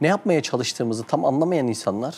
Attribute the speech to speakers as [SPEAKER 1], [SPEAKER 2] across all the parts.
[SPEAKER 1] Ne yapmaya çalıştığımızı tam anlamayan insanlar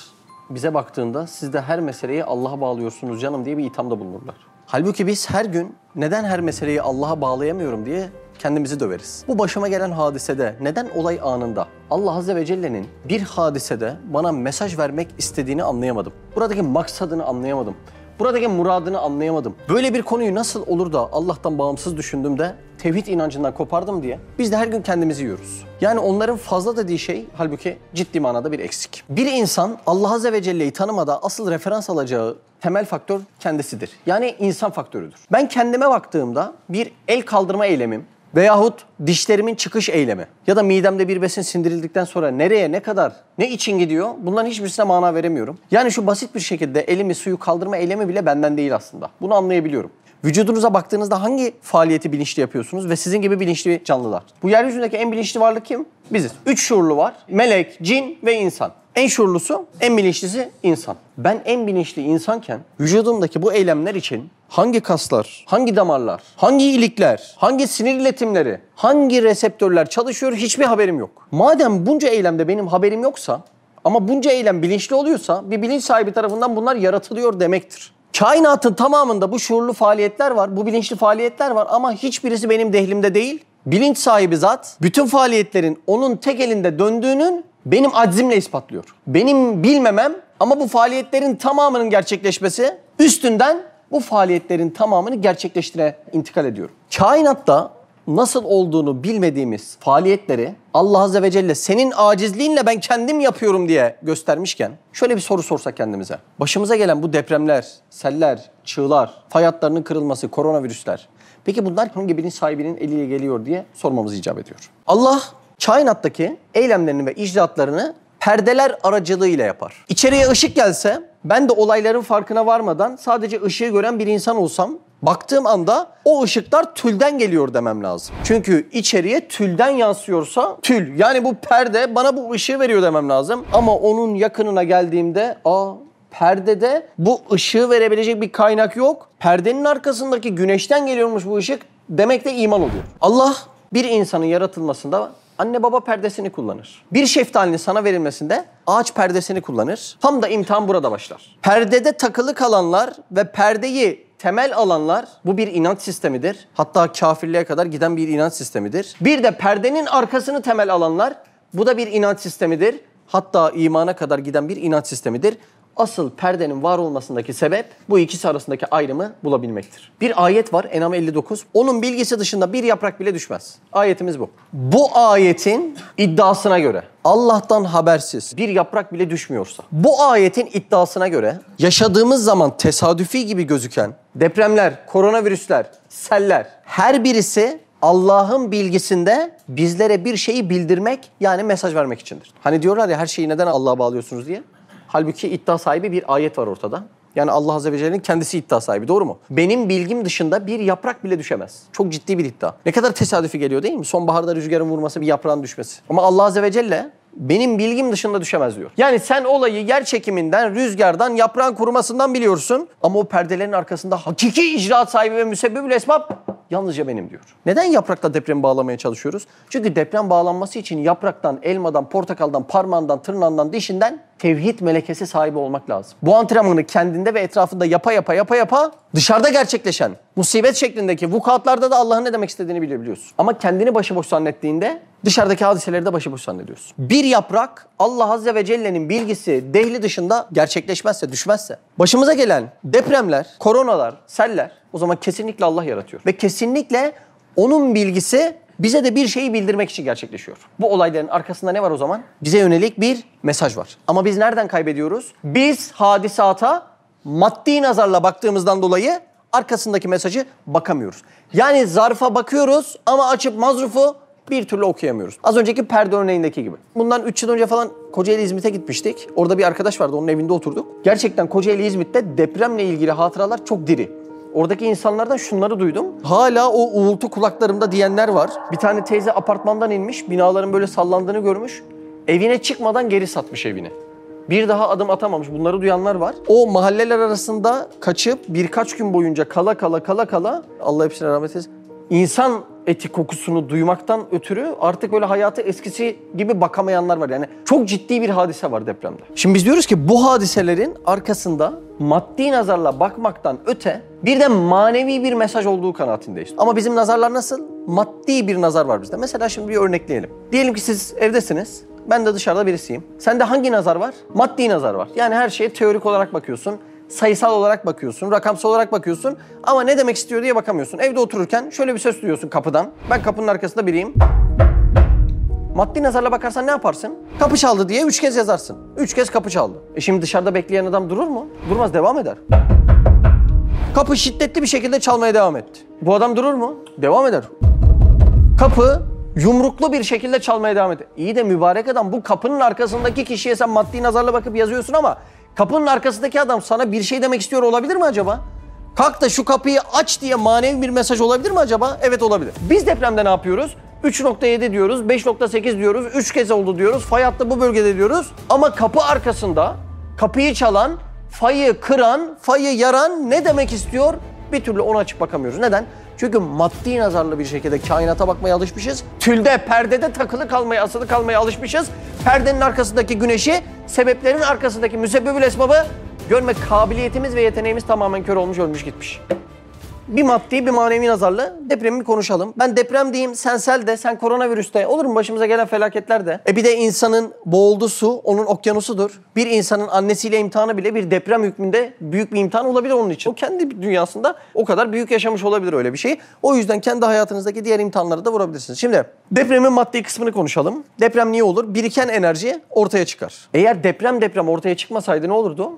[SPEAKER 1] bize baktığında siz de her meseleyi Allah'a bağlıyorsunuz canım diye bir ithamda bulunurlar. Halbuki biz her gün neden her meseleyi Allah'a bağlayamıyorum diye kendimizi döveriz. Bu başıma gelen hadisede neden olay anında Allah Azze ve Celle'nin bir hadisede bana mesaj vermek istediğini anlayamadım. Buradaki maksadını anlayamadım. Buradaki muradını anlayamadım. Böyle bir konuyu nasıl olur da Allah'tan bağımsız düşündüğümde tevhid inancından kopardım diye biz de her gün kendimizi yiyoruz. Yani onların fazla dediği şey halbuki ciddi manada bir eksik. Bir insan Allah Azze ve Celle'yi tanımada asıl referans alacağı temel faktör kendisidir. Yani insan faktörüdür. Ben kendime baktığımda bir el kaldırma eylemim, Veyahut dişlerimin çıkış eylemi ya da midemde bir besin sindirildikten sonra nereye, ne kadar, ne için gidiyor bunların hiçbirisine mana veremiyorum. Yani şu basit bir şekilde elimi suyu kaldırma eylemi bile benden değil aslında. Bunu anlayabiliyorum. Vücudunuza baktığınızda hangi faaliyeti bilinçli yapıyorsunuz ve sizin gibi bilinçli canlılar? Bu yeryüzündeki en bilinçli varlık kim? Biziz. Üç şuurlu var. Melek, cin ve insan. En şuurlusu, en bilinçlisi insan. Ben en bilinçli insanken vücudumdaki bu eylemler için hangi kaslar, hangi damarlar, hangi ilikler, hangi sinir iletimleri, hangi reseptörler çalışıyor hiçbir haberim yok. Madem bunca eylemde benim haberim yoksa ama bunca eylem bilinçli oluyorsa bir bilinç sahibi tarafından bunlar yaratılıyor demektir. Kainatın tamamında bu şuurlu faaliyetler var, bu bilinçli faaliyetler var ama hiçbirisi benim dehlimde değil. Bilinç sahibi zat bütün faaliyetlerin onun tek elinde döndüğünün benim aczimle ispatlıyor. Benim bilmemem ama bu faaliyetlerin tamamının gerçekleşmesi üstünden bu faaliyetlerin tamamını gerçekleştire intikal ediyorum. Kainatta nasıl olduğunu bilmediğimiz faaliyetleri Allah Azze ve Celle senin acizliğinle ben kendim yapıyorum diye göstermişken şöyle bir soru sorsak kendimize. Başımıza gelen bu depremler, seller, çığlar, fay hatlarının kırılması, koronavirüsler. Peki bunlar hangi bilinç sahibinin eliyle geliyor diye sormamız icap ediyor. Allah kainattaki eylemlerini ve icraatlarını perdeler aracılığıyla yapar. İçeriye ışık gelse ben de olayların farkına varmadan sadece ışığı gören bir insan olsam baktığım anda o ışıklar tülden geliyor demem lazım. Çünkü içeriye tülden yansıyorsa tül yani bu perde bana bu ışığı veriyor demem lazım. Ama onun yakınına geldiğimde aa perdede bu ışığı verebilecek bir kaynak yok. Perdenin arkasındaki güneşten geliyormuş bu ışık demek de iman oluyor. Allah bir insanın yaratılmasında anne baba perdesini kullanır. Bir şeftalinin sana verilmesinde ağaç perdesini kullanır. Tam da imtihan burada başlar. Perdede takılı kalanlar ve perdeyi temel alanlar bu bir inanç sistemidir. Hatta kafirliğe kadar giden bir inanç sistemidir. Bir de perdenin arkasını temel alanlar bu da bir inanç sistemidir. Hatta imana kadar giden bir inanç sistemidir asıl perdenin var olmasındaki sebep bu ikisi arasındaki ayrımı bulabilmektir. Bir ayet var Enam 59. Onun bilgisi dışında bir yaprak bile düşmez. Ayetimiz bu. Bu ayetin iddiasına göre Allah'tan habersiz bir yaprak bile düşmüyorsa bu ayetin iddiasına göre yaşadığımız zaman tesadüfi gibi gözüken depremler, koronavirüsler, seller her birisi Allah'ın bilgisinde bizlere bir şeyi bildirmek yani mesaj vermek içindir. Hani diyorlar ya her şeyi neden Allah'a bağlıyorsunuz diye. Halbuki iddia sahibi bir ayet var ortada. Yani Allah Azze ve Celle'nin kendisi iddia sahibi doğru mu? Benim bilgim dışında bir yaprak bile düşemez. Çok ciddi bir iddia. Ne kadar tesadüfi geliyor değil mi? Sonbaharda rüzgarın vurması bir yaprağın düşmesi. Ama Allah Azze ve Celle benim bilgim dışında düşemez diyor. Yani sen olayı yer çekiminden, rüzgardan, yaprağın kurumasından biliyorsun. Ama o perdelerin arkasında hakiki icraat sahibi ve müsebbibül esbab yalnızca benim diyor. Neden yaprakla depremi bağlamaya çalışıyoruz? Çünkü deprem bağlanması için yapraktan, elmadan, portakaldan, parmağından, tırnağından, dişinden tevhid melekesi sahibi olmak lazım. Bu antrenmanı kendinde ve etrafında yapa yapa yapa yapa dışarıda gerçekleşen musibet şeklindeki vukuatlarda da Allah'ın ne demek istediğini bilebiliyorsun. Ama kendini başıboş zannettiğinde dışarıdaki hadiseleri de başıboş zannediyorsun. Bir yaprak Allah Azze ve Celle'nin bilgisi dehli dışında gerçekleşmezse, düşmezse. Başımıza gelen depremler, koronalar, seller o zaman kesinlikle Allah yaratıyor. Ve kesinlikle onun bilgisi bize de bir şeyi bildirmek için gerçekleşiyor. Bu olayların arkasında ne var o zaman? Bize yönelik bir mesaj var. Ama biz nereden kaybediyoruz? Biz hadisata maddi nazarla baktığımızdan dolayı arkasındaki mesajı bakamıyoruz. Yani zarfa bakıyoruz ama açıp mazrufu bir türlü okuyamıyoruz. Az önceki perde örneğindeki gibi. Bundan 3 yıl önce falan Kocaeli İzmit'e gitmiştik. Orada bir arkadaş vardı onun evinde oturduk. Gerçekten Kocaeli İzmit'te depremle ilgili hatıralar çok diri. Oradaki insanlardan şunları duydum. Hala o uğultu kulaklarımda diyenler var. Bir tane teyze apartmandan inmiş, binaların böyle sallandığını görmüş. Evine çıkmadan geri satmış evini. Bir daha adım atamamış. Bunları duyanlar var. O mahalleler arasında kaçıp birkaç gün boyunca kala kala kala kala Allah hepsine rahmet eylesin. İnsan eti kokusunu duymaktan ötürü artık böyle hayatı eskisi gibi bakamayanlar var. Yani çok ciddi bir hadise var depremde. Şimdi biz diyoruz ki bu hadiselerin arkasında maddi nazarla bakmaktan öte bir de manevi bir mesaj olduğu kanaatindeyiz. Ama bizim nazarlar nasıl? Maddi bir nazar var bizde. Mesela şimdi bir örnekleyelim. Diyelim ki siz evdesiniz. Ben de dışarıda birisiyim. Sende hangi nazar var? Maddi nazar var. Yani her şeye teorik olarak bakıyorsun sayısal olarak bakıyorsun, rakamsal olarak bakıyorsun ama ne demek istiyor diye bakamıyorsun. Evde otururken şöyle bir ses duyuyorsun kapıdan. Ben kapının arkasında biriyim. Maddi nazarla bakarsan ne yaparsın? Kapı çaldı diye üç kez yazarsın. Üç kez kapı çaldı. E şimdi dışarıda bekleyen adam durur mu? Durmaz, devam eder. Kapı şiddetli bir şekilde çalmaya devam etti. Bu adam durur mu? Devam eder. Kapı yumruklu bir şekilde çalmaya devam etti. İyi de mübarek adam bu kapının arkasındaki kişiye sen maddi nazarla bakıp yazıyorsun ama kapının arkasındaki adam sana bir şey demek istiyor olabilir mi acaba? Kalk da şu kapıyı aç diye manevi bir mesaj olabilir mi acaba? Evet olabilir. Biz depremde ne yapıyoruz? 3.7 diyoruz, 5.8 diyoruz, 3 kez oldu diyoruz, fay hattı bu bölgede diyoruz. Ama kapı arkasında kapıyı çalan, fayı kıran, fayı yaran ne demek istiyor? Bir türlü onu açıp bakamıyoruz. Neden? Çünkü maddi nazarlı bir şekilde kainata bakmaya alışmışız. Tülde, perdede takılı kalmaya, asılı kalmaya alışmışız. Perdenin arkasındaki güneşi, sebeplerin arkasındaki müsebbibül esbabı görme kabiliyetimiz ve yeteneğimiz tamamen kör olmuş, ölmüş gitmiş. Bir maddi bir manevi nazarla depremi konuşalım. Ben deprem diyeyim, sen sel de, sen koronavirüs de. Olur mu başımıza gelen felaketler de? E bir de insanın boğulduğu su onun okyanusudur. Bir insanın annesiyle imtihanı bile bir deprem hükmünde büyük bir imtihan olabilir onun için. O kendi dünyasında o kadar büyük yaşamış olabilir öyle bir şey. O yüzden kendi hayatınızdaki diğer imtihanları da vurabilirsiniz. Şimdi depremin maddi kısmını konuşalım. Deprem niye olur? Biriken enerji ortaya çıkar. Eğer deprem deprem ortaya çıkmasaydı ne olurdu?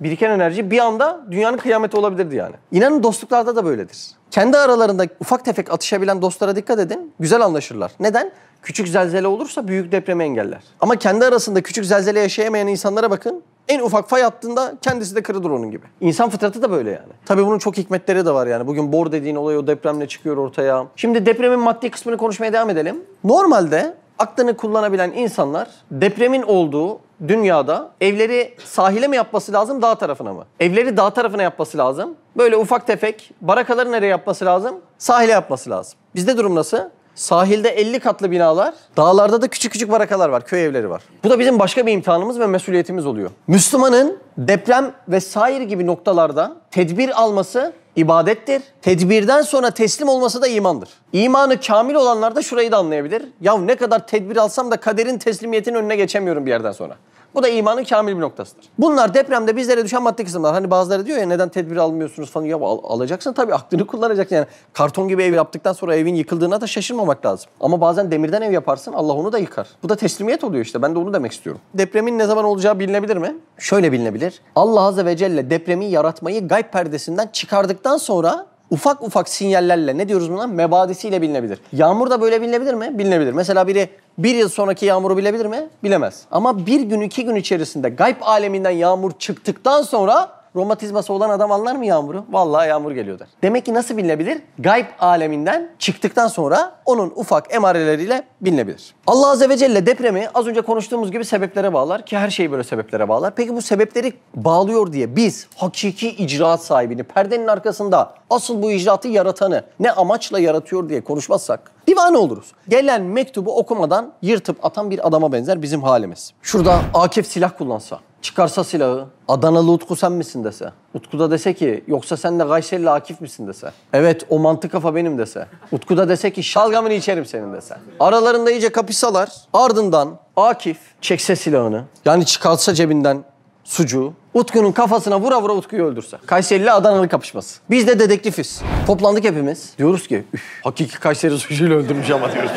[SPEAKER 1] Biriken enerji bir anda dünyanın kıyameti olabilirdi yani. İnanın dostluklarda da böyledir. Kendi aralarında ufak tefek atışabilen dostlara dikkat edin. Güzel anlaşırlar. Neden? Küçük zelzele olursa büyük depremi engeller. Ama kendi arasında küçük zelzele yaşayamayan insanlara bakın. En ufak fay attığında kendisi de kırılır onun gibi. İnsan fıtratı da böyle yani. Tabii bunun çok hikmetleri de var yani. Bugün bor dediğin olay o depremle çıkıyor ortaya. Şimdi depremin maddi kısmını konuşmaya devam edelim. Normalde aklını kullanabilen insanlar depremin olduğu dünyada evleri sahile mi yapması lazım, dağ tarafına mı? Evleri dağ tarafına yapması lazım. Böyle ufak tefek barakaları nereye yapması lazım? Sahile yapması lazım. Bizde durum nasıl? Sahilde 50 katlı binalar, dağlarda da küçük küçük barakalar var, köy evleri var. Bu da bizim başka bir imtihanımız ve mesuliyetimiz oluyor. Müslümanın deprem ve sair gibi noktalarda tedbir alması ibadettir. Tedbirden sonra teslim olması da imandır. İmanı kamil olanlar da şurayı da anlayabilir. Ya ne kadar tedbir alsam da kaderin teslimiyetinin önüne geçemiyorum bir yerden sonra. Bu da imanın kamil bir noktasıdır. Bunlar depremde bizlere düşen maddi kısımlar. Hani bazıları diyor ya neden tedbir almıyorsunuz falan. Ya al, alacaksın tabii aklını kullanacaksın. Yani karton gibi ev yaptıktan sonra evin yıkıldığına da şaşırmamak lazım. Ama bazen demirden ev yaparsın Allah onu da yıkar. Bu da teslimiyet oluyor işte. Ben de onu demek istiyorum. Depremin ne zaman olacağı bilinebilir mi? Şöyle bilinebilir. Allah Azze ve Celle depremi yaratmayı gayb perdesinden çıkardıktan sonra ufak ufak sinyallerle ne diyoruz buna? Mebadisiyle bilinebilir. Yağmur da böyle bilinebilir mi? Bilinebilir. Mesela biri bir yıl sonraki yağmuru bilebilir mi? Bilemez. Ama bir gün iki gün içerisinde gayb aleminden yağmur çıktıktan sonra romatizması olan adam anlar mı yağmuru? Vallahi yağmur geliyor der. Demek ki nasıl bilinebilir? Gayb aleminden çıktıktan sonra onun ufak emareleriyle bilinebilir. Allah Azze ve Celle depremi az önce konuştuğumuz gibi sebeplere bağlar ki her şey böyle sebeplere bağlar. Peki bu sebepleri bağlıyor diye biz hakiki icraat sahibini, perdenin arkasında asıl bu icraatı yaratanı ne amaçla yaratıyor diye konuşmazsak divane oluruz. Gelen mektubu okumadan yırtıp atan bir adama benzer bizim halimiz. Şurada Akif silah kullansa, çıkarsa silahı, Adanalı Utku sen misin dese. Utku da dese ki yoksa sen de Kayserili Akif misin dese. Evet o mantık kafa benim dese. Utku da dese ki şalgamını içerim senin dese. Aralarında iyice kapışsalar ardından Akif çekse silahını yani çıkarsa cebinden sucuğu Utku'nun kafasına vura vura Utku'yu öldürse. Kayserili Adanalı kapışması. Biz de dedektifiz. Toplandık hepimiz. Diyoruz ki üf, hakiki Kayseri sucuğuyla öldürmüş ama diyoruz.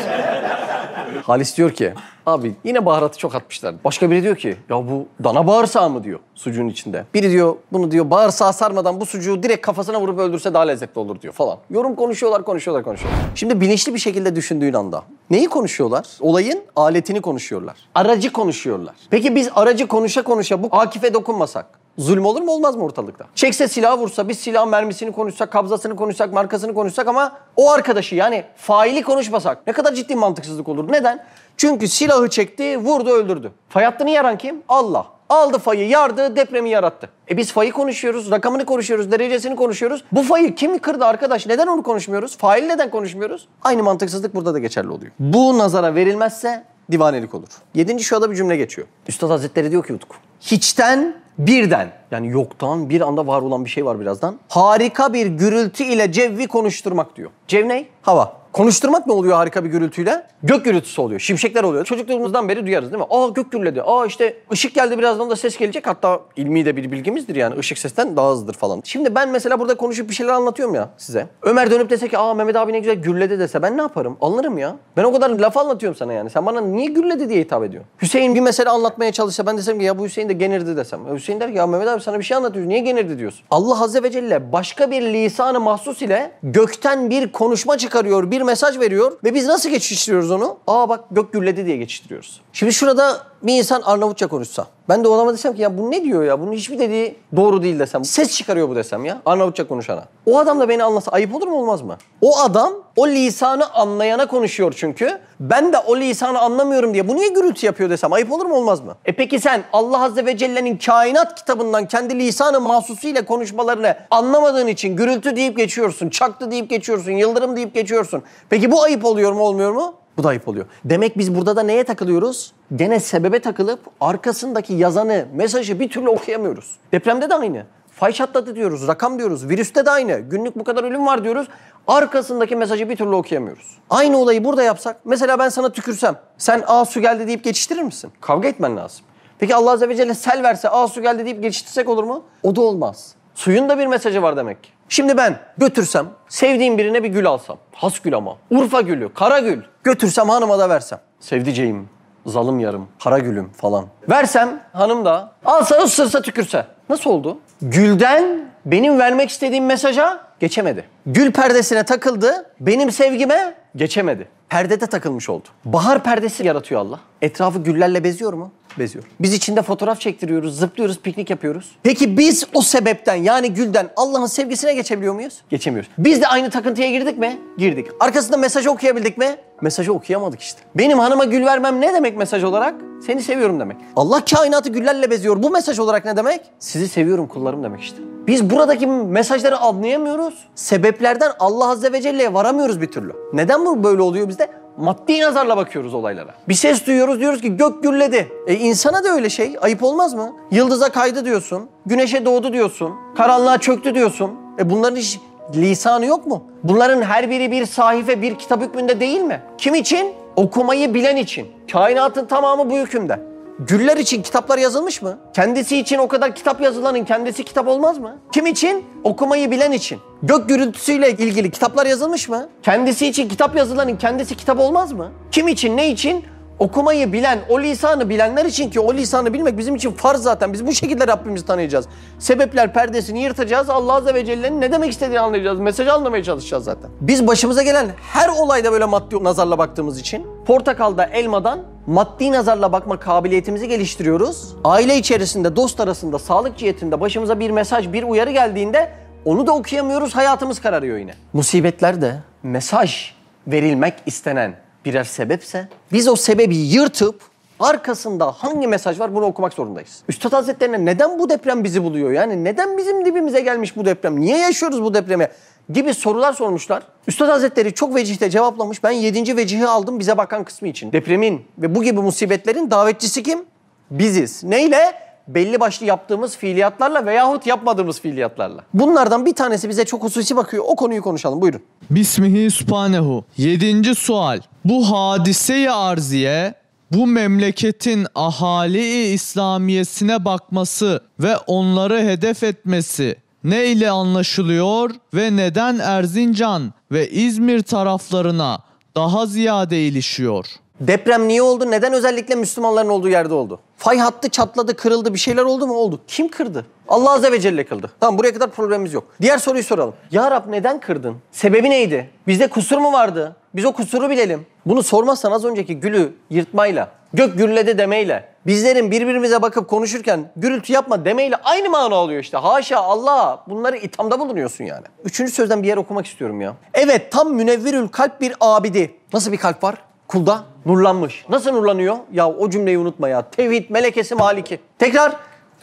[SPEAKER 1] Halis diyor ki abi yine baharatı çok atmışlar. Başka biri diyor ki ya bu dana bağırsağı mı diyor sucuğun içinde. Biri diyor bunu diyor bağırsağı sarmadan bu sucuğu direkt kafasına vurup öldürse daha lezzetli olur diyor falan. Yorum konuşuyorlar konuşuyorlar konuşuyorlar. Şimdi bilinçli bir şekilde düşündüğün anda neyi konuşuyorlar? Olayın aletini konuşuyorlar. Aracı konuşuyorlar. Peki biz aracı konuşa konuşa bu Akif'e dokunmasak Zulüm olur mu olmaz mı ortalıkta? Çekse silah vursa, biz silah mermisini konuşsak, kabzasını konuşsak, markasını konuşsak ama o arkadaşı yani faili konuşmasak ne kadar ciddi mantıksızlık olur. Neden? Çünkü silahı çekti, vurdu, öldürdü. Fay hattını yaran kim? Allah. Aldı fayı yardı depremi yarattı. E biz fayı konuşuyoruz, rakamını konuşuyoruz, derecesini konuşuyoruz. Bu fayı kim kırdı arkadaş? Neden onu konuşmuyoruz? Fail neden konuşmuyoruz? Aynı mantıksızlık burada da geçerli oluyor. Bu nazara verilmezse divanelik olur. Yedinci şurada bir cümle geçiyor. Üstad Hazretleri diyor ki Utku. Hiçten birden yani yoktan bir anda var olan bir şey var birazdan. Harika bir gürültü ile cevvi konuşturmak diyor. Cev ne? Hava. Konuşturmak ne oluyor harika bir gürültüyle? Gök gürültüsü oluyor, şimşekler oluyor. Çocukluğumuzdan beri duyarız değil mi? Aa gök gürledi, aa işte ışık geldi birazdan da ses gelecek. Hatta ilmi de bir bilgimizdir yani ışık sesten daha hızlıdır falan. Şimdi ben mesela burada konuşup bir şeyler anlatıyorum ya size. Ömer dönüp dese ki aa Mehmet abi ne güzel gürledi dese ben ne yaparım? Anlarım ya. Ben o kadar laf anlatıyorum sana yani. Sen bana niye gürledi diye hitap ediyorsun? Hüseyin bir mesele anlatmaya çalışsa ben desem ki ya bu Hüseyin de genirdi desem. E Hüseyin der ki ya Mehmet abi sana bir şey anlatıyoruz niye genirdi diyorsun? Allah Azze ve Celle başka bir lisanı mahsus ile gökten bir konuşma çıkarıyor, bir mesaj veriyor ve biz nasıl geçiştiriyoruz onu? Aa bak gök gürledi diye geçiştiriyoruz. Şimdi şurada bir insan Arnavutça konuşsa. Ben de o desem ki ya bu ne diyor ya? Bunun hiçbir dediği doğru değil desem. Ses çıkarıyor bu desem ya. Arnavutça konuşana. O adam da beni anlasa ayıp olur mu olmaz mı? O adam o lisanı anlayana konuşuyor çünkü. Ben de o lisanı anlamıyorum diye bu niye gürültü yapıyor desem ayıp olur mu olmaz mı? E peki sen Allah Azze ve Celle'nin kainat kitabından kendi lisanı mahsusuyla konuşmalarını anlamadığın için gürültü deyip geçiyorsun, çaktı deyip geçiyorsun, yıldırım deyip geçiyorsun. Peki bu ayıp oluyor mu olmuyor mu? Bu da ayıp oluyor. Demek biz burada da neye takılıyoruz? Gene sebebe takılıp arkasındaki yazanı, mesajı bir türlü okuyamıyoruz. Depremde de aynı. Fay çatladı diyoruz, rakam diyoruz. Virüste de aynı. Günlük bu kadar ölüm var diyoruz. Arkasındaki mesajı bir türlü okuyamıyoruz. Aynı olayı burada yapsak. Mesela ben sana tükürsem. Sen aa su geldi deyip geçiştirir misin? Kavga etmen lazım. Peki Allah Azze ve Celle sel verse aa su geldi deyip geçiştirsek olur mu? O da olmaz. Suyun da bir mesajı var demek ki. Şimdi ben götürsem, sevdiğim birine bir gül alsam. Has gül ama. Urfa gülü, kara gül. Götürsem hanıma da versem. Sevdiceğim, zalım yarım, kara gülüm falan. Versem hanım da alsa ısırsa tükürse. Nasıl oldu? Gülden benim vermek istediğim mesaja geçemedi. Gül perdesine takıldı, benim sevgime geçemedi. Perdede takılmış oldu. Bahar perdesi yaratıyor Allah. Etrafı güllerle beziyor mu? Beziyor. Biz içinde fotoğraf çektiriyoruz, zıplıyoruz, piknik yapıyoruz. Peki biz o sebepten yani gülden Allah'ın sevgisine geçebiliyor muyuz? Geçemiyoruz. Biz de aynı takıntıya girdik mi? Girdik. Arkasında mesajı okuyabildik mi? Mesajı okuyamadık işte. Benim hanıma gül vermem ne demek mesaj olarak? Seni seviyorum demek. Allah kainatı güllerle beziyor. Bu mesaj olarak ne demek? Sizi seviyorum kullarım demek işte. Biz buradaki mesajları anlayamıyoruz. Sebeplerden Allah Azze ve Celle'ye varamıyoruz bir türlü. Neden bu böyle oluyor bizde? Maddi nazarla bakıyoruz olaylara. Bir ses duyuyoruz diyoruz ki gök gürledi. E insana da öyle şey. Ayıp olmaz mı? Yıldıza kaydı diyorsun. Güneşe doğdu diyorsun. Karanlığa çöktü diyorsun. E bunların hiç lisanı yok mu? Bunların her biri bir sahife, bir kitap hükmünde değil mi? Kim için? Okumayı bilen için. Kainatın tamamı bu hükümde. Güller için kitaplar yazılmış mı? Kendisi için o kadar kitap yazılanın kendisi kitap olmaz mı? Kim için? Okumayı bilen için. Gök gürültüsüyle ilgili kitaplar yazılmış mı? Kendisi için kitap yazılanın kendisi kitap olmaz mı? Kim için, ne için? Okumayı bilen, o lisanı bilenler için ki o lisanı bilmek bizim için farz zaten. Biz bu şekilde Rabbimizi tanıyacağız. Sebepler perdesini yırtacağız. Allah Azze ve Celle'nin ne demek istediğini anlayacağız. Mesajı anlamaya çalışacağız zaten. Biz başımıza gelen her olayda böyle maddi nazarla baktığımız için portakalda, elmadan maddi nazarla bakma kabiliyetimizi geliştiriyoruz. Aile içerisinde, dost arasında, sağlık cihetinde başımıza bir mesaj, bir uyarı geldiğinde onu da okuyamıyoruz, hayatımız kararıyor yine. Musibetler de mesaj verilmek istenen birer sebepse biz o sebebi yırtıp arkasında hangi mesaj var bunu okumak zorundayız. Üstad Hazretlerine neden bu deprem bizi buluyor? Yani neden bizim dibimize gelmiş bu deprem? Niye yaşıyoruz bu depremi? Gibi sorular sormuşlar. Üstad Hazretleri çok vecihte cevaplamış. Ben yedinci vecihi aldım bize bakan kısmı için. Depremin ve bu gibi musibetlerin davetçisi kim? Biziz. Neyle? Belli başlı yaptığımız fiiliyatlarla veyahut yapmadığımız fiiliyatlarla. Bunlardan bir tanesi bize çok hususi bakıyor. O konuyu konuşalım. Buyurun.
[SPEAKER 2] Bismihi Subhanehu. Yedinci sual. Bu hadise-i arziye bu memleketin ahali İslamiyesine bakması ve onları hedef etmesi ne ile anlaşılıyor ve neden Erzincan ve İzmir taraflarına daha ziyade ilişiyor?
[SPEAKER 1] Deprem niye oldu? Neden özellikle Müslümanların olduğu yerde oldu? Fay hattı çatladı, kırıldı, bir şeyler oldu mu? Oldu. Kim kırdı? Allah Azze ve Celle kıldı. Tamam buraya kadar problemimiz yok. Diğer soruyu soralım. Ya Rab neden kırdın? Sebebi neydi? Bizde kusur mu vardı? Biz o kusuru bilelim. Bunu sormazsan az önceki gülü yırtmayla, gök gürledi demeyle, bizlerin birbirimize bakıp konuşurken gürültü yapma demeyle aynı mana alıyor işte. Haşa Allah bunları ithamda bulunuyorsun yani. Üçüncü sözden bir yer okumak istiyorum ya. Evet tam münevvirül kalp bir abidi. Nasıl bir kalp var? Kulda nurlanmış. Nasıl nurlanıyor? Ya o cümleyi unutma ya. Tevhid melekesi maliki. Tekrar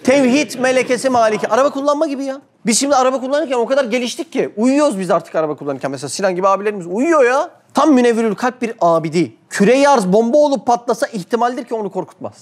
[SPEAKER 1] tevhid melekesi maliki. Araba kullanma gibi ya. Biz şimdi araba kullanırken o kadar geliştik ki uyuyoruz biz artık araba kullanırken. Mesela Sinan gibi abilerimiz uyuyor ya. Tam münevvirül kalp bir abidi. Küre arz bomba olup patlasa ihtimaldir ki onu korkutmaz.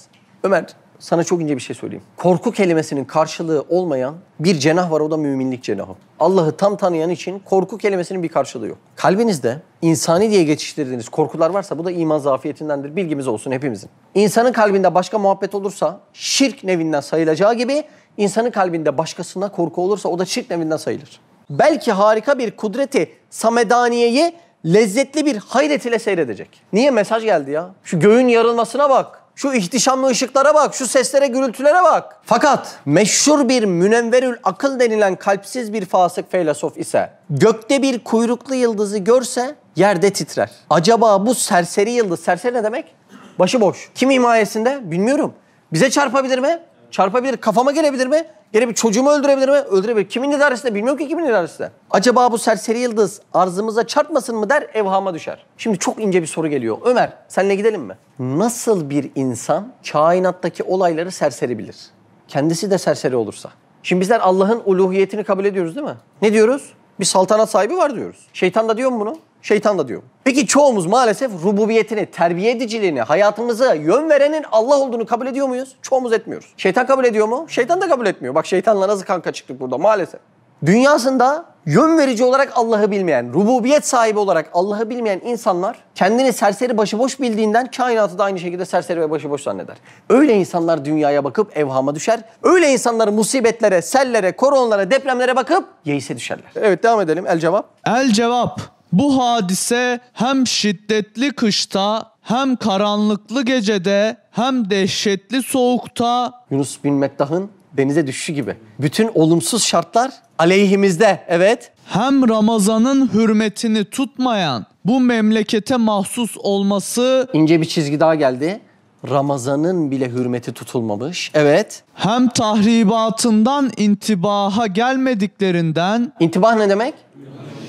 [SPEAKER 1] Ömer sana çok ince bir şey söyleyeyim. Korku kelimesinin karşılığı olmayan bir cenah var o da müminlik cenahı. Allah'ı tam tanıyan için korku kelimesinin bir karşılığı yok. Kalbinizde insani diye geçiştirdiğiniz korkular varsa bu da iman zafiyetindendir. Bilgimiz olsun hepimizin. İnsanın kalbinde başka muhabbet olursa şirk nevinden sayılacağı gibi insanın kalbinde başkasına korku olursa o da şirk nevinden sayılır. Belki harika bir kudreti samedaniyeyi lezzetli bir hayret ile seyredecek. Niye mesaj geldi ya? Şu göğün yarılmasına bak. Şu ihtişamlı ışıklara bak, şu seslere, gürültülere bak. Fakat meşhur bir münevverül akıl denilen kalpsiz bir fasık feylasuf ise gökte bir kuyruklu yıldızı görse yerde titrer. Acaba bu serseri yıldız, serseri ne demek? Başıboş. Kim himayesinde? Bilmiyorum. Bize çarpabilir mi? Çarpabilir. Kafama gelebilir mi? Gene bir çocuğumu öldürebilir mi? Öldürebilir. Kimin idaresinde? Bilmiyorum ki kimin idaresinde. Acaba bu serseri yıldız arzımıza çarpmasın mı der, evhama düşer. Şimdi çok ince bir soru geliyor. Ömer, senle gidelim mi? Nasıl bir insan kainattaki olayları serseri bilir? Kendisi de serseri olursa. Şimdi bizler Allah'ın uluhiyetini kabul ediyoruz değil mi? Ne diyoruz? Bir saltanat sahibi var diyoruz. Şeytan da diyor mu bunu? Şeytan da diyor. Peki çoğumuz maalesef rububiyetini, terbiye ediciliğini, hayatımıza yön verenin Allah olduğunu kabul ediyor muyuz? Çoğumuz etmiyoruz. Şeytan kabul ediyor mu? Şeytan da kabul etmiyor. Bak şeytanla nasıl kanka çıktık burada maalesef. Dünyasında yön verici olarak Allah'ı bilmeyen, rububiyet sahibi olarak Allah'ı bilmeyen insanlar kendini serseri başıboş bildiğinden kainatı da aynı şekilde serseri ve başıboş zanneder. Öyle insanlar dünyaya bakıp evhama düşer. Öyle insanlar musibetlere, sellere, koronlara, depremlere bakıp yeise düşerler. Evet devam edelim. El cevap.
[SPEAKER 2] El cevap. Bu hadise hem şiddetli kışta hem karanlıklı gecede hem dehşetli soğukta
[SPEAKER 1] Yunus bin Mettah'ın denize düşüşü gibi. Bütün olumsuz şartlar aleyhimizde. Evet.
[SPEAKER 2] hem Ramazan'ın hürmetini tutmayan bu memlekete mahsus olması
[SPEAKER 1] İnce bir çizgi daha geldi. Ramazan'ın bile hürmeti tutulmamış. Evet.
[SPEAKER 2] hem tahribatından intibaha gelmediklerinden
[SPEAKER 1] İntibah ne demek?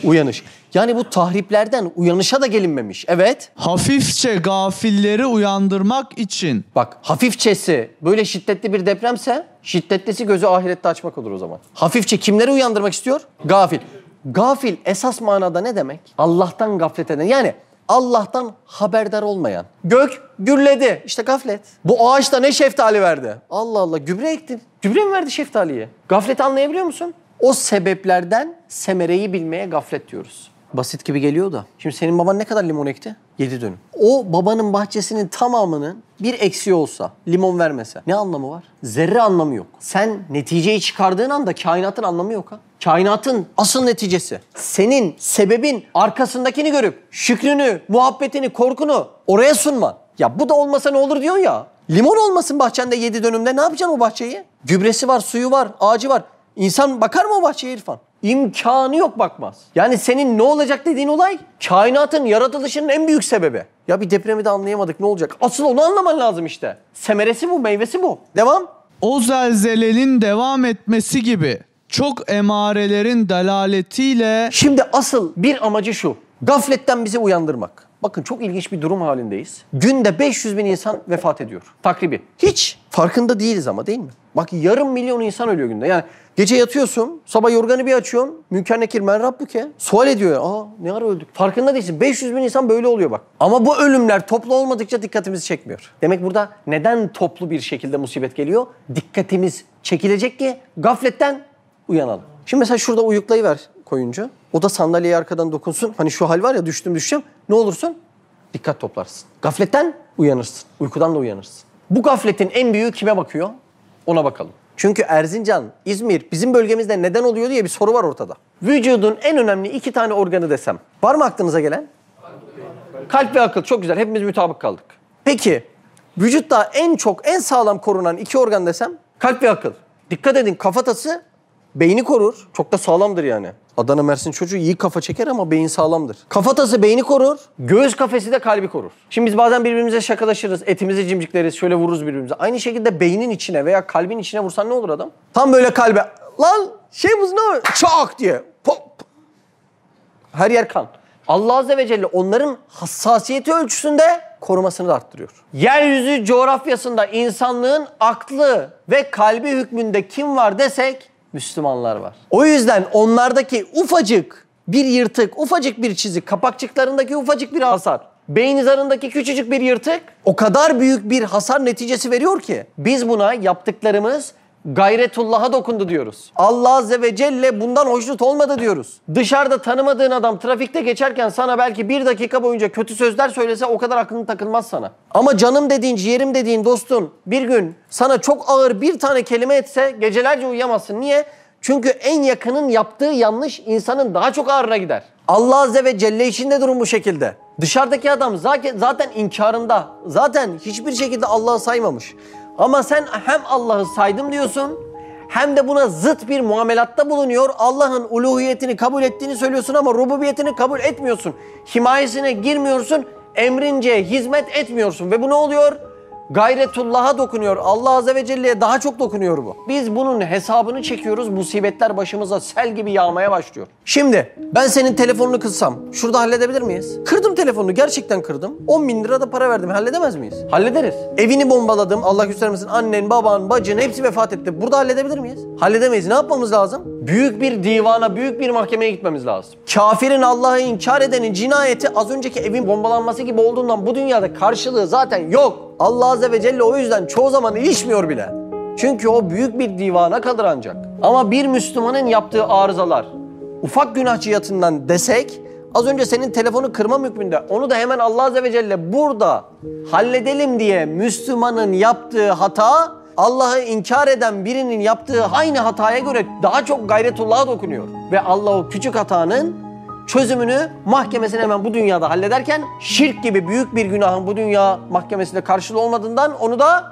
[SPEAKER 1] Uyanış. Yani bu tahriplerden uyanışa da gelinmemiş. Evet.
[SPEAKER 2] hafifçe gafilleri uyandırmak için
[SPEAKER 1] Bak hafifçesi böyle şiddetli bir depremse şiddetlisi gözü ahirette açmak olur o zaman. Hafifçe kimleri uyandırmak istiyor? Gafil. Gafil esas manada ne demek? Allah'tan gaflet eden. Yani Allah'tan haberdar olmayan. Gök gürledi. İşte gaflet. Bu ağaçta ne şeftali verdi? Allah Allah gübre ektin. Gübre mi verdi şeftaliye? Gafleti anlayabiliyor musun? O sebeplerden semereyi bilmeye gaflet diyoruz. Basit gibi geliyor da. Şimdi senin baban ne kadar limon ekti? 7 dönüm. O babanın bahçesinin tamamının bir eksiği olsa, limon vermese ne anlamı var? Zerre anlamı yok. Sen neticeyi çıkardığın anda kainatın anlamı yok ha. Kainatın asıl neticesi. Senin sebebin arkasındakini görüp şükrünü, muhabbetini, korkunu oraya sunman. Ya bu da olmasa ne olur diyorsun ya. Limon olmasın bahçende 7 dönümde ne yapacaksın o bahçeyi? Gübresi var, suyu var, ağacı var. İnsan bakar mı o bahçeye İrfan? İmkanı yok bakmaz. Yani senin ne olacak dediğin olay kainatın yaratılışının en büyük sebebi. Ya bir depremi de anlayamadık ne olacak? Asıl onu anlaman lazım işte. Semeresi bu, meyvesi bu. Devam.
[SPEAKER 2] o zelzelenin devam etmesi gibi çok emarelerin dalaletiyle
[SPEAKER 1] Şimdi asıl bir amacı şu. Gafletten bizi uyandırmak. Bakın çok ilginç bir durum halindeyiz. Günde 500 bin insan vefat ediyor. Takribi. Hiç farkında değiliz ama değil mi? Bak yarım milyon insan ölüyor günde. Yani gece yatıyorsun, sabah yorganı bir açıyorsun. Münker nekir men rabbüke. Sual ediyor. Aa ne ara öldük? Farkında değilsin. 500 bin insan böyle oluyor bak. Ama bu ölümler toplu olmadıkça dikkatimizi çekmiyor. Demek burada neden toplu bir şekilde musibet geliyor? Dikkatimiz çekilecek ki gafletten uyanalım. Şimdi mesela şurada uyuklayıver koyunca. O da sandalyeye arkadan dokunsun. Hani şu hal var ya düştüm düşeceğim. Ne olursun? Dikkat toplarsın. Gafletten uyanırsın. Uykudan da uyanırsın. Bu gafletin en büyüğü kime bakıyor? Ona bakalım. Çünkü Erzincan, İzmir bizim bölgemizde neden oluyor diye bir soru var ortada. Vücudun en önemli iki tane organı desem. Var mı aklınıza gelen? Kalp ve akıl. Çok güzel. Hepimiz mutabık kaldık. Peki vücutta en çok, en sağlam korunan iki organ desem kalp ve akıl. Dikkat edin kafatası beyni korur. Çok da sağlamdır yani. Adana Mersin çocuğu iyi kafa çeker ama beyin sağlamdır. Kafatası beyni korur, göğüs kafesi de kalbi korur. Şimdi biz bazen birbirimize şakalaşırız, etimizi cimcikleriz, şöyle vururuz birbirimize. Aynı şekilde beynin içine veya kalbin içine vursan ne olur adam? Tam böyle kalbe, lan şey bu ne olur? Çak diye. Pop. Her yer kan. Allah Azze ve Celle onların hassasiyeti ölçüsünde korumasını da arttırıyor. Yeryüzü coğrafyasında insanlığın aklı ve kalbi hükmünde kim var desek Müslümanlar var. O yüzden onlardaki ufacık bir yırtık, ufacık bir çizik, kapakçıklarındaki ufacık bir hasar, beyin zarındaki küçücük bir yırtık o kadar büyük bir hasar neticesi veriyor ki biz buna yaptıklarımız gayretullah'a dokundu diyoruz. Allah Azze ve Celle bundan hoşnut olmadı diyoruz. Dışarıda tanımadığın adam trafikte geçerken sana belki bir dakika boyunca kötü sözler söylese o kadar aklın takılmaz sana. Ama canım dediğin, ciğerim dediğin dostun bir gün sana çok ağır bir tane kelime etse gecelerce uyuyamazsın. Niye? Çünkü en yakının yaptığı yanlış insanın daha çok ağrına gider. Allah Azze ve Celle içinde durum bu şekilde. Dışarıdaki adam zaten inkarında. Zaten hiçbir şekilde Allah'ı saymamış. Ama sen hem Allah'ı saydım diyorsun hem de buna zıt bir muamelatta bulunuyor. Allah'ın uluhiyetini kabul ettiğini söylüyorsun ama rububiyetini kabul etmiyorsun. Himayesine girmiyorsun, emrince hizmet etmiyorsun. Ve bu ne oluyor? Gayretullah'a dokunuyor. Allah Azze ve Celle'ye daha çok dokunuyor bu. Biz bunun hesabını çekiyoruz. Musibetler başımıza sel gibi yağmaya başlıyor. Şimdi ben senin telefonunu kırsam şurada halledebilir miyiz? Kırdım telefonunu gerçekten kırdım. 10 bin lira da para verdim. Halledemez miyiz? Hallederiz. Evini bombaladım. Allah göstermesin. Annen, baban, bacın hepsi vefat etti. Burada halledebilir miyiz? Halledemeyiz. Ne yapmamız lazım? Büyük bir divana, büyük bir mahkemeye gitmemiz lazım. Kafirin Allah'ı inkar edenin cinayeti az önceki evin bombalanması gibi olduğundan bu dünyada karşılığı zaten yok. Allah Azze ve Celle o yüzden çoğu zaman ilişmiyor bile. Çünkü o büyük bir divana kalır ancak. Ama bir Müslümanın yaptığı arızalar ufak günah cihatından desek az önce senin telefonu kırma hükmünde onu da hemen Allah Azze ve Celle burada halledelim diye Müslümanın yaptığı hata Allah'ı inkar eden birinin yaptığı aynı hataya göre daha çok gayretullah'a dokunuyor. Ve Allah o küçük hatanın çözümünü mahkemesine hemen bu dünyada hallederken şirk gibi büyük bir günahın bu dünya mahkemesinde karşılığı olmadığından onu da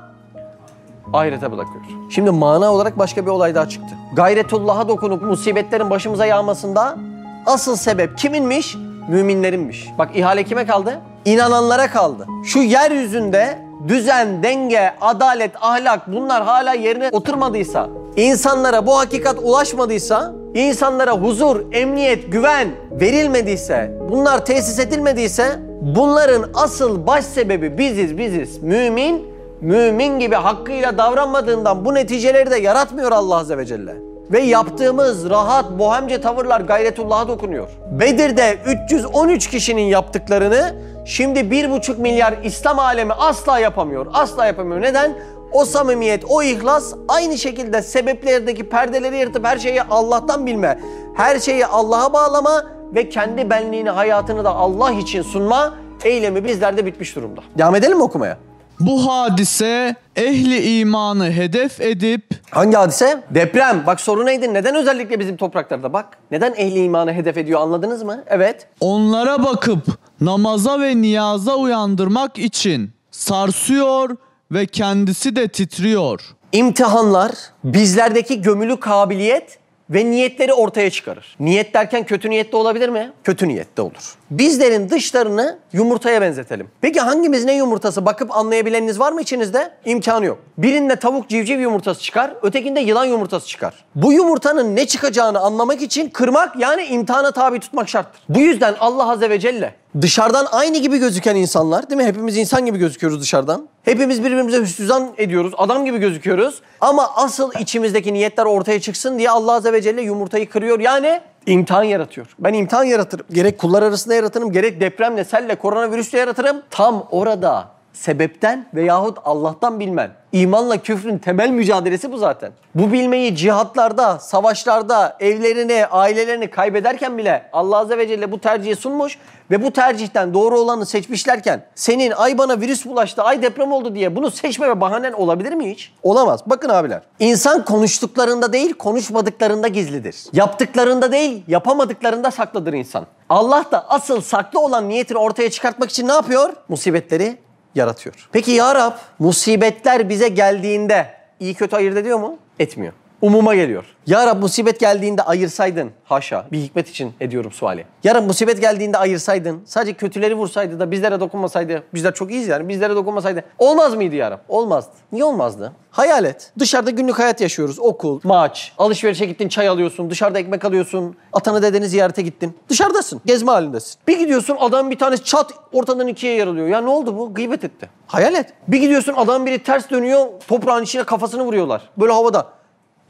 [SPEAKER 1] ahirete bırakıyor. Şimdi mana olarak başka bir olay daha çıktı. Gayretullah'a dokunup musibetlerin başımıza yağmasında asıl sebep kiminmiş? Müminlerinmiş. Bak ihale kime kaldı? İnananlara kaldı. Şu yeryüzünde düzen, denge, adalet, ahlak bunlar hala yerine oturmadıysa, insanlara bu hakikat ulaşmadıysa, insanlara huzur, emniyet, güven verilmediyse, bunlar tesis edilmediyse bunların asıl baş sebebi biziz biziz. Mümin, mümin gibi hakkıyla davranmadığından bu neticeleri de yaratmıyor Allah Azze ve Celle. Ve yaptığımız rahat, bohemce tavırlar gayretullah'a dokunuyor. Bedir'de 313 kişinin yaptıklarını şimdi 1,5 milyar İslam alemi asla yapamıyor. Asla yapamıyor. Neden? O samimiyet, o ihlas aynı şekilde sebeplerdeki perdeleri yırtıp her şeyi Allah'tan bilme, her şeyi Allah'a bağlama ve kendi benliğini, hayatını da Allah için sunma eylemi bizlerde bitmiş durumda. Devam edelim mi okumaya?
[SPEAKER 2] Bu hadise ehli imanı hedef edip
[SPEAKER 1] Hangi hadise? Deprem. Bak soru neydi? Neden özellikle bizim topraklarda? Bak. Neden ehli imanı hedef ediyor anladınız mı? Evet.
[SPEAKER 2] onlara bakıp namaza ve niyaza uyandırmak için sarsıyor ve kendisi de titriyor.
[SPEAKER 1] İmtihanlar bizlerdeki gömülü kabiliyet ve niyetleri ortaya çıkarır. Niyet derken kötü niyette olabilir mi? Kötü niyette olur. Bizlerin dışlarını yumurtaya benzetelim. Peki hangimiz ne yumurtası bakıp anlayabileniniz var mı içinizde? İmkanı yok. Birinde tavuk civciv yumurtası çıkar, ötekinde yılan yumurtası çıkar. Bu yumurtanın ne çıkacağını anlamak için kırmak yani imtihana tabi tutmak şarttır. Bu yüzden Allah Azze ve Celle dışarıdan aynı gibi gözüken insanlar değil mi? Hepimiz insan gibi gözüküyoruz dışarıdan. Hepimiz birbirimize hüsnüzan ediyoruz. Adam gibi gözüküyoruz. Ama asıl içimizdeki niyetler ortaya çıksın diye Allah Azze ve Celle yumurtayı kırıyor. Yani imtihan yaratıyor. Ben imtihan yaratırım. Gerek kullar arasında yaratırım, gerek depremle, selle, koronavirüsle yaratırım. Tam orada sebepten veyahut Allah'tan bilmen. İmanla küfrün temel mücadelesi bu zaten. Bu bilmeyi cihatlarda, savaşlarda, evlerini, ailelerini kaybederken bile Allah Azze ve Celle bu tercihi sunmuş ve bu tercihten doğru olanı seçmişlerken senin ay bana virüs bulaştı, ay deprem oldu diye bunu seçmeme bahanen olabilir mi hiç? Olamaz. Bakın abiler. İnsan konuştuklarında değil, konuşmadıklarında gizlidir. Yaptıklarında değil, yapamadıklarında saklıdır insan. Allah da asıl saklı olan niyetini ortaya çıkartmak için ne yapıyor? Musibetleri yaratıyor. Peki ya Rab musibetler bize geldiğinde iyi kötü ayırt ediyor mu? Etmiyor. Umuma geliyor. Ya Rab musibet geldiğinde ayırsaydın, haşa bir hikmet için ediyorum suali. Ya Rab musibet geldiğinde ayırsaydın, sadece kötüleri vursaydı da bizlere dokunmasaydı, bizler çok iyiyiz yani bizlere dokunmasaydı olmaz mıydı ya Rab? Olmazdı. Niye olmazdı? Hayal et. Dışarıda günlük hayat yaşıyoruz. Okul, maç, alışverişe gittin çay alıyorsun, dışarıda ekmek alıyorsun, atanı dedeni ziyarete gittin. Dışarıdasın, gezme halindesin. Bir gidiyorsun adam bir tanesi çat ortadan ikiye yarılıyor. Ya ne oldu bu? Gıybet etti. Hayal et. Bir gidiyorsun adam biri ters dönüyor, toprağın içine kafasını vuruyorlar. Böyle havada.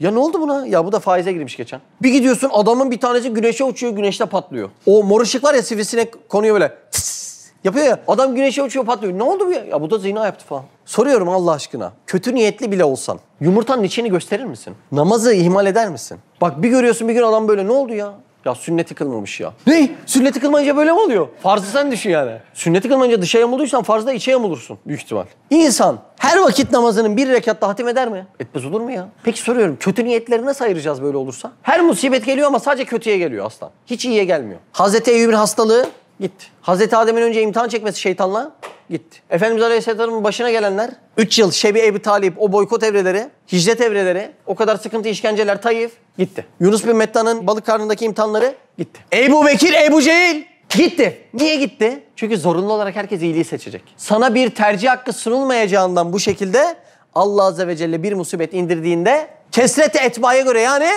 [SPEAKER 1] Ya ne oldu buna? Ya bu da faize girmiş geçen. Bir gidiyorsun adamın bir tanesi güneşe uçuyor, güneşte patlıyor. O mor ışık var ya sivrisinek konuyor böyle. Yapıyor ya. Adam güneşe uçuyor patlıyor. Ne oldu bu ya? Ya bu da zina yaptı falan. Soruyorum Allah aşkına. Kötü niyetli bile olsan yumurtanın içini gösterir misin? Namazı ihmal eder misin? Bak bir görüyorsun bir gün adam böyle ne oldu ya? Ya sünneti kılmamış ya. Ne? Sünneti kılmayınca böyle mi oluyor? Farzı sen düşün yani. Sünneti kılmayınca dışa yamulduysan farzda içe yamulursun büyük ihtimal. İnsan her vakit namazının bir rekatta hatim eder mi? Etmez olur mu ya? Peki soruyorum kötü niyetleri nasıl ayıracağız böyle olursa? Her musibet geliyor ama sadece kötüye geliyor aslan. Hiç iyiye gelmiyor. Hazreti Eyyub'un hastalığı gitti. Hazreti Adem'in önce imtihan çekmesi şeytanla gitti. Efendimiz Aleyhisselam'ın başına gelenler 3 yıl Şebi Ebi Talip o boykot evreleri, hicret evreleri, o kadar sıkıntı işkenceler Tayyip gitti. Yunus bin Metta'nın balık karnındaki imtihanları gitti. Ebu Bekir, Ebu Cehil gitti. Niye gitti? Çünkü zorunlu olarak herkes iyiliği seçecek. Sana bir tercih hakkı sunulmayacağından bu şekilde Allah Azze ve Celle bir musibet indirdiğinde kesret-i etbaya göre yani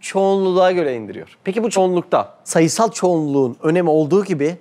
[SPEAKER 1] çoğunluğa göre indiriyor. Peki bu çoğunlukta sayısal çoğunluğun önemi olduğu gibi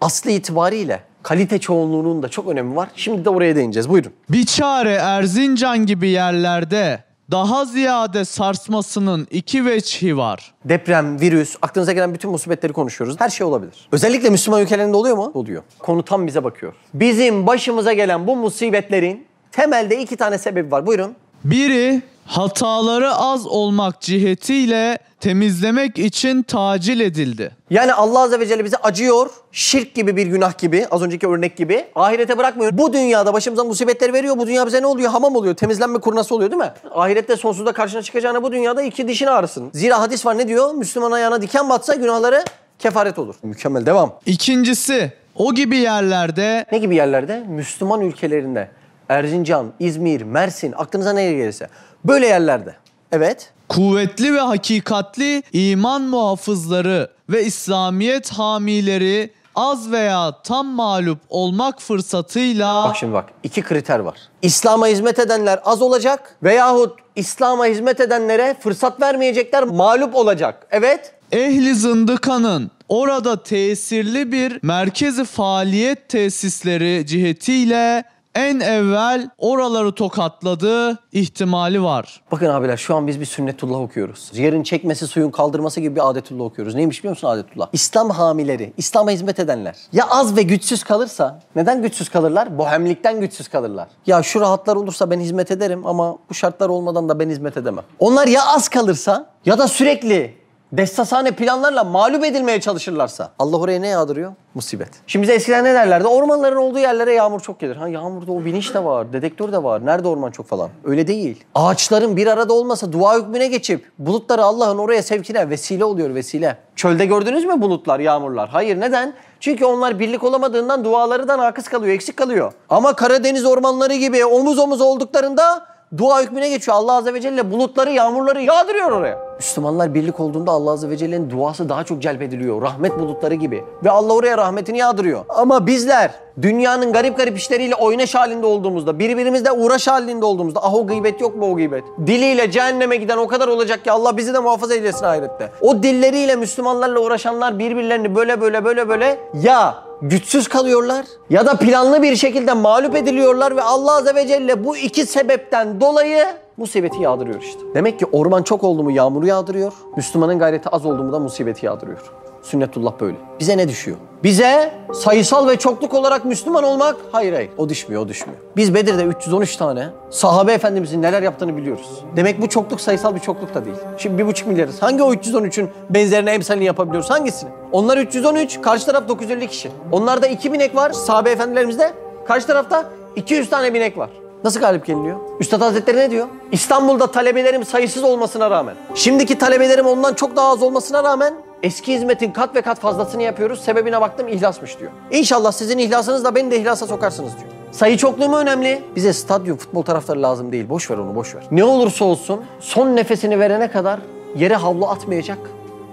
[SPEAKER 1] aslı itibariyle kalite çoğunluğunun da çok önemi var. Şimdi de oraya değineceğiz. Buyurun.
[SPEAKER 2] Biçare Erzincan gibi yerlerde daha ziyade sarsmasının iki veçhi var.
[SPEAKER 1] Deprem, virüs, aklınıza gelen bütün musibetleri konuşuyoruz. Her şey olabilir. Özellikle Müslüman ülkelerinde oluyor mu? Oluyor. Konu tam bize bakıyor. Bizim başımıza gelen bu musibetlerin temelde iki tane sebebi var. Buyurun.
[SPEAKER 2] Biri hataları az olmak cihetiyle temizlemek için tacil edildi.
[SPEAKER 1] Yani Allah Azze ve Celle bize acıyor. Şirk gibi bir günah gibi, az önceki örnek gibi. Ahirete bırakmıyor. Bu dünyada başımıza musibetler veriyor. Bu dünya bize ne oluyor? Hamam oluyor. Temizlenme kurnası oluyor değil mi? Ahirette sonsuzda karşına çıkacağına bu dünyada iki dişini ağrısın. Zira hadis var ne diyor? Müslüman ayağına diken batsa günahları kefaret olur. Mükemmel. Devam.
[SPEAKER 2] İkincisi o gibi yerlerde
[SPEAKER 1] Ne gibi yerlerde? Müslüman ülkelerinde. Erzincan, İzmir, Mersin, aklınıza ne gelirse. Böyle yerlerde. Evet.
[SPEAKER 2] kuvvetli ve hakikatli iman muhafızları ve İslamiyet hamileri az veya tam mağlup olmak fırsatıyla
[SPEAKER 1] Bak şimdi bak iki kriter var. İslam'a hizmet edenler az olacak veyahut İslam'a hizmet edenlere fırsat vermeyecekler mağlup olacak. Evet.
[SPEAKER 2] ehli zındıkanın orada tesirli bir merkezi faaliyet tesisleri cihetiyle en evvel oraları tokatladığı ihtimali var.
[SPEAKER 1] Bakın abiler şu an biz bir sünnetullah okuyoruz. Yerin çekmesi suyun kaldırması gibi bir adetullah okuyoruz. Neymiş biliyor musun adetullah? İslam hamileri, İslam'a hizmet edenler. Ya az ve güçsüz kalırsa, neden güçsüz kalırlar? Bohemlikten güçsüz kalırlar. Ya şu rahatlar olursa ben hizmet ederim ama bu şartlar olmadan da ben hizmet edemem. Onlar ya az kalırsa ya da sürekli destasane planlarla mağlup edilmeye çalışırlarsa Allah oraya ne yağdırıyor? Musibet. Şimdi bize eskiden ne derlerdi? Ormanların olduğu yerlere yağmur çok gelir. Ha yağmurda o bilinç de var, dedektör de var. Nerede orman çok falan? Öyle değil. Ağaçların bir arada olmasa dua hükmüne geçip bulutları Allah'ın oraya sevkine vesile oluyor vesile. Çölde gördünüz mü bulutlar, yağmurlar? Hayır neden? Çünkü onlar birlik olamadığından duaları da nakıs kalıyor, eksik kalıyor. Ama Karadeniz ormanları gibi omuz omuz olduklarında dua hükmüne geçiyor. Allah Azze ve Celle bulutları, yağmurları yağdırıyor oraya. Müslümanlar birlik olduğunda Allah Azze ve Celle'nin duası daha çok celbediliyor. Rahmet bulutları gibi. Ve Allah oraya rahmetini yağdırıyor. Ama bizler dünyanın garip garip işleriyle oynaş halinde olduğumuzda, birbirimizle uğraş halinde olduğumuzda, ah o gıybet yok mu o gıybet? Diliyle cehenneme giden o kadar olacak ki Allah bizi de muhafaza eylesin ahirette. O dilleriyle Müslümanlarla uğraşanlar birbirlerini böyle böyle böyle böyle ya güçsüz kalıyorlar ya da planlı bir şekilde mağlup ediliyorlar ve Allah Azze ve Celle bu iki sebepten dolayı musibeti yağdırıyor işte. Demek ki orman çok oldu mu yağmuru yağdırıyor. Müslümanın gayreti az oldu mu da musibeti yağdırıyor. Sünnetullah böyle. Bize ne düşüyor? Bize sayısal ve çokluk olarak Müslüman olmak hayır hayır. O düşmüyor o düşmüyor. Biz Bedir'de 313 tane sahabe efendimizin neler yaptığını biliyoruz. Demek bu çokluk sayısal bir çokluk da değil. Şimdi bir buçuk milyarız. Hangi o 313'ün benzerine emsalini yapabiliyoruz? Hangisini? Onlar 313, karşı taraf 950 kişi. Onlarda 2 binek var sahabe efendilerimizde. Karşı tarafta 200 tane binek var. Nasıl galip geliniyor? Üstad Hazretleri ne diyor? İstanbul'da talebelerim sayısız olmasına rağmen, şimdiki talebelerim ondan çok daha az olmasına rağmen eski hizmetin kat ve kat fazlasını yapıyoruz. Sebebine baktım ihlasmış diyor. İnşallah sizin ihlasınızla beni de ihlasa sokarsınız diyor. Sayı çokluğu mu önemli? Bize stadyum futbol taraftarı lazım değil. Boş ver onu boş ver. Ne olursa olsun son nefesini verene kadar yere havlu atmayacak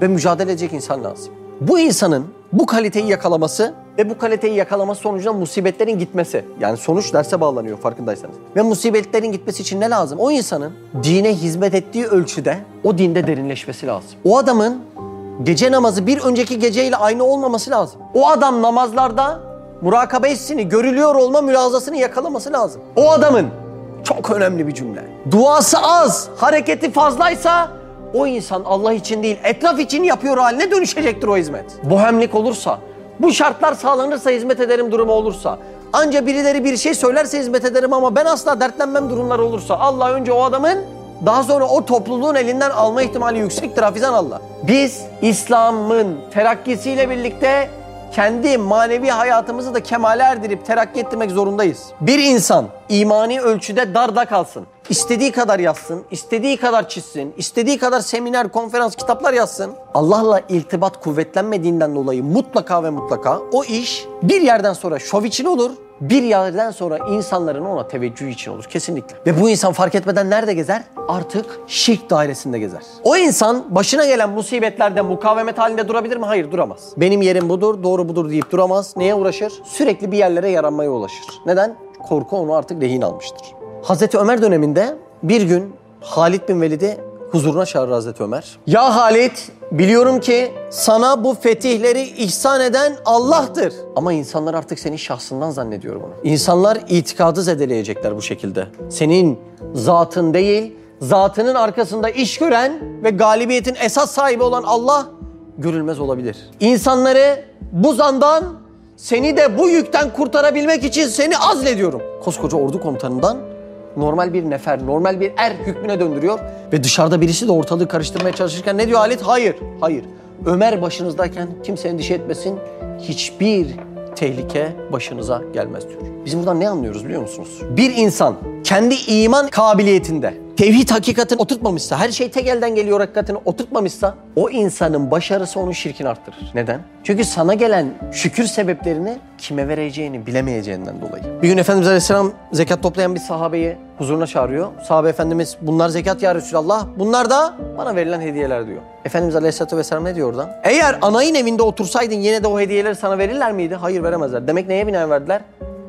[SPEAKER 1] ve mücadele edecek insan lazım. Bu insanın bu kaliteyi yakalaması ve bu kaliteyi yakalaması sonucunda musibetlerin gitmesi. Yani sonuç derse bağlanıyor farkındaysanız. Ve musibetlerin gitmesi için ne lazım? O insanın dine hizmet ettiği ölçüde o dinde derinleşmesi lazım. O adamın gece namazı bir önceki geceyle aynı olmaması lazım. O adam namazlarda murakabe hissini, görülüyor olma mülazasını yakalaması lazım. O adamın çok önemli bir cümle. Duası az, hareketi fazlaysa o insan Allah için değil, etraf için yapıyor haline dönüşecektir o hizmet. Bohemlik olursa, bu şartlar sağlanırsa hizmet ederim durumu olursa, anca birileri bir şey söylerse hizmet ederim ama ben asla dertlenmem durumlar olursa Allah önce o adamın daha sonra o topluluğun elinden alma ihtimali yüksektir hafizan Allah. Biz İslam'ın terakkisiyle birlikte kendi manevi hayatımızı da kemale erdirip terakki ettirmek zorundayız. Bir insan imani ölçüde darda kalsın. İstediği kadar yazsın, istediği kadar çizsin, istediği kadar seminer, konferans, kitaplar yazsın. Allah'la iltibat kuvvetlenmediğinden dolayı mutlaka ve mutlaka o iş bir yerden sonra şov için olur, bir yerden sonra insanların ona teveccühü için olur kesinlikle. Ve bu insan fark etmeden nerede gezer? Artık şirk dairesinde gezer. O insan başına gelen musibetlerde mukavemet halinde durabilir mi? Hayır duramaz. Benim yerim budur, doğru budur deyip duramaz. Neye uğraşır? Sürekli bir yerlere yaranmaya ulaşır. Neden? Korku onu artık rehin almıştır. Hazreti Ömer döneminde bir gün Halid bin Velid'i huzuruna çağırır Hazreti Ömer. Ya Halid biliyorum ki sana bu fetihleri ihsan eden Allah'tır. Ama insanlar artık senin şahsından zannediyor bunu. İnsanlar itikadı zedeleyecekler bu şekilde. Senin zatın değil, zatının arkasında iş gören ve galibiyetin esas sahibi olan Allah görülmez olabilir. İnsanları bu zandan seni de bu yükten kurtarabilmek için seni azlediyorum. Koskoca ordu komutanından normal bir nefer, normal bir er hükmüne döndürüyor. Ve dışarıda birisi de ortalığı karıştırmaya çalışırken ne diyor Halit? Hayır, hayır. Ömer başınızdayken kimse endişe etmesin. Hiçbir tehlike başınıza gelmez diyor. Biz buradan ne anlıyoruz biliyor musunuz? Bir insan kendi iman kabiliyetinde tevhid hakikatini oturtmamışsa, her şey tek elden geliyor hakikatini oturtmamışsa o insanın başarısı onun şirkini arttırır. Neden? Çünkü sana gelen şükür sebeplerini kime vereceğini bilemeyeceğinden dolayı. Bir gün Efendimiz Aleyhisselam zekat toplayan bir sahabeyi huzuruna çağırıyor. Sahabe Efendimiz bunlar zekat ya Resulallah. Bunlar da bana verilen hediyeler diyor. Efendimiz Aleyhisselatü Vesselam ne diyor oradan? Eğer anayın evinde otursaydın yine de o hediyeleri sana verirler miydi? Hayır veremezler. Demek neye binaen verdiler?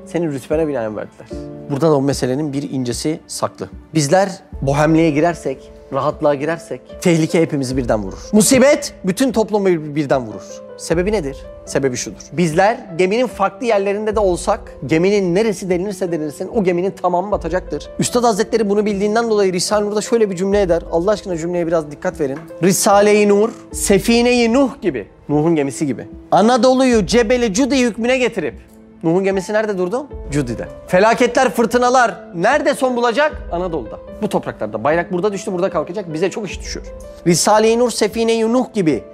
[SPEAKER 1] Senin rütbene binaen verdiler. Burada da o meselenin bir incesi saklı. Bizler bohemliğe girersek, rahatlığa girersek tehlike hepimizi birden vurur. Musibet bütün toplumu bir- birden vurur. Sebebi nedir? Sebebi şudur. Bizler geminin farklı yerlerinde de olsak, geminin neresi delinirse delinirsin o geminin tamamı batacaktır. Üstad Hazretleri bunu bildiğinden dolayı Risale-i Nur'da şöyle bir cümle eder. Allah aşkına cümleye biraz dikkat verin. Risale-i Nur, Sefine-i Nuh gibi, Nuh'un gemisi gibi. Anadolu'yu Cebeli Cudi hükmüne getirip Nuh'un gemisi nerede durdu? Cudi'de. Felaketler, fırtınalar nerede son bulacak? Anadolu'da. Bu topraklarda. Bayrak burada düştü, burada kalkacak. Bize çok iş düşüyor. Risale-i Nur, Sefine-i Nuh gibi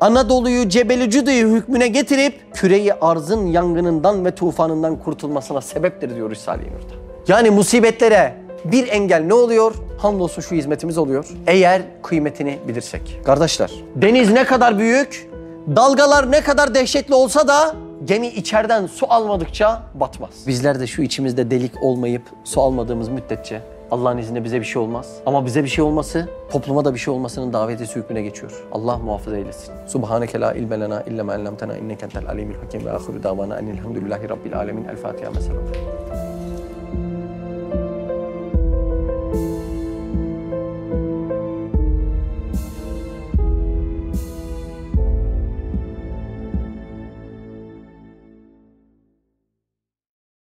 [SPEAKER 1] Anadolu'yu Cebeli Cudi'yi hükmüne getirip küreyi arzın yangınından ve tufanından kurtulmasına sebeptir diyor Risale-i Nur'da. Yani musibetlere bir engel ne oluyor? Hamdolsun şu hizmetimiz oluyor. Eğer kıymetini bilirsek. Kardeşler, deniz ne kadar büyük, dalgalar ne kadar dehşetli olsa da gemi içeriden su almadıkça batmaz. Bizler de şu içimizde delik olmayıp su almadığımız müddetçe Allah'ın izniyle bize bir şey olmaz. Ama bize bir şey olması, topluma da bir şey olmasının davetesi hükmüne geçiyor. Allah muhafaza eylesin. Subhaneke la ilme lena illa ma allamtena inneke entel alimul hakim ve ahiru davana enilhamdülillahi rabbil alemin. El Fatiha mesela.